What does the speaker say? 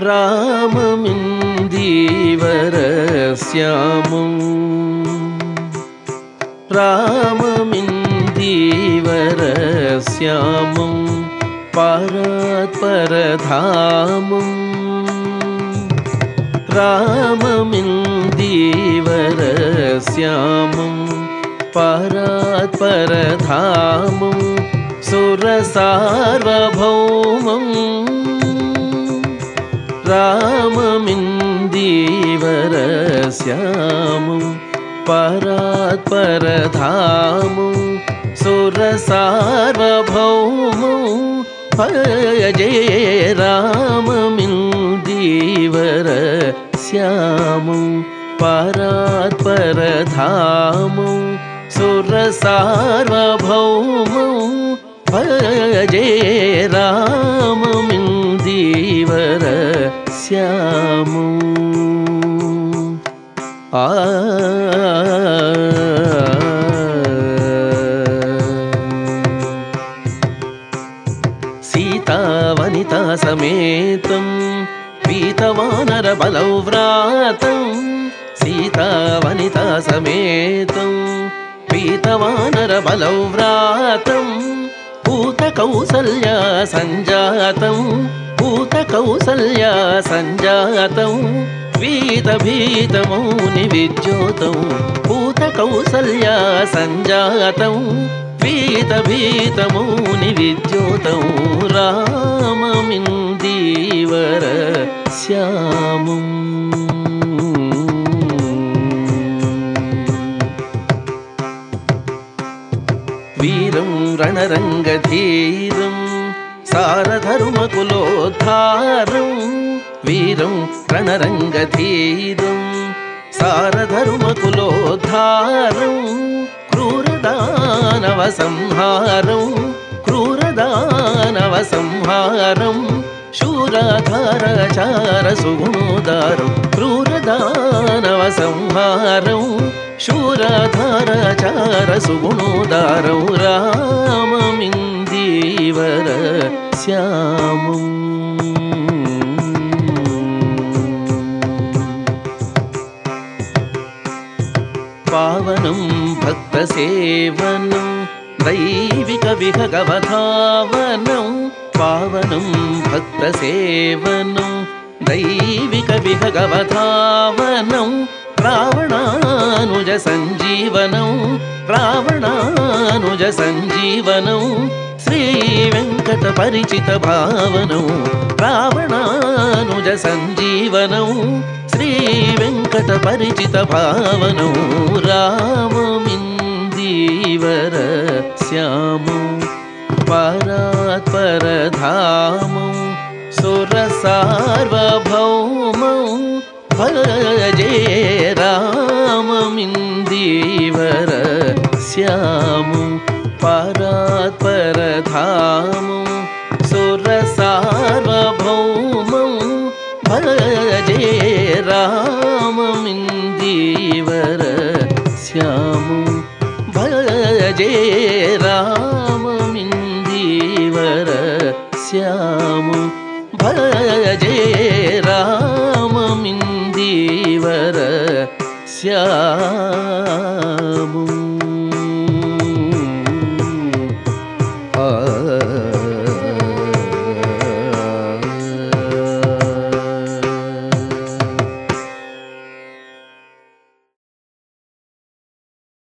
राममिन्दीवरस्यामु। राममिन्दीवरस्यामु परपरधामम् राममिन्दीवरस्यामु परात्परधामं सुरसार्वभौमम् राममिन्दीवरस्यामु परात्परधामु सुरसार्वभौमौ जय राममिन्दीवरस्यामु परात्परधामु सुरसार्वभौमौ भजे చేశాము. ఆ సీతావనితా సమేతం పీతవానర బలవ్రాతం. సీతావనితా సమేతం పీతవానర బలవ్రాతం. పూత కౌసల్యా సంజాతం. కౌసల్యా సంజాతం వీత భీత మౌని విద్యోతం పూత కౌసల్యా సంజాతం వీత భీత మౌని విద్యోతం రామమిందీవర శ్యాము వీరం రణరంగధీరం సారధరుమకులోద్ధారం వీరం రణరంగధీరం సారధరుమకులోద్ధారం క్రూరదానవ సంహారం క్రూరదానవ సంహారం శూరాధారచార సుగుణోదారం క్రూరదానవ సంహారం శూరాధారచార సుగుణోదారం రామమిందీవర श्यामुम्। पावनं भक्तसेवनं दैविकविहगवधावनं। पावनं भक्तसेवनं दैविकविहगवधावनं। रावणानुजसञ्जीवनं रावणानुजसञ्जीवनं श्रीवेङ्कटपरिचितभावनौ रावणानुजसञ्जीवनौ राममिन्दीवर श्यामौ परात्परधामौ सुरसार्वभौमौ भजे राममिन्दीवर श्यामु परात्परधामौ सुरसार्वभौमौ भजे राममिन्दीवर श्यामु भजे राममिन्दीवर श्यामु भजे राममिन्दीवर श्यामु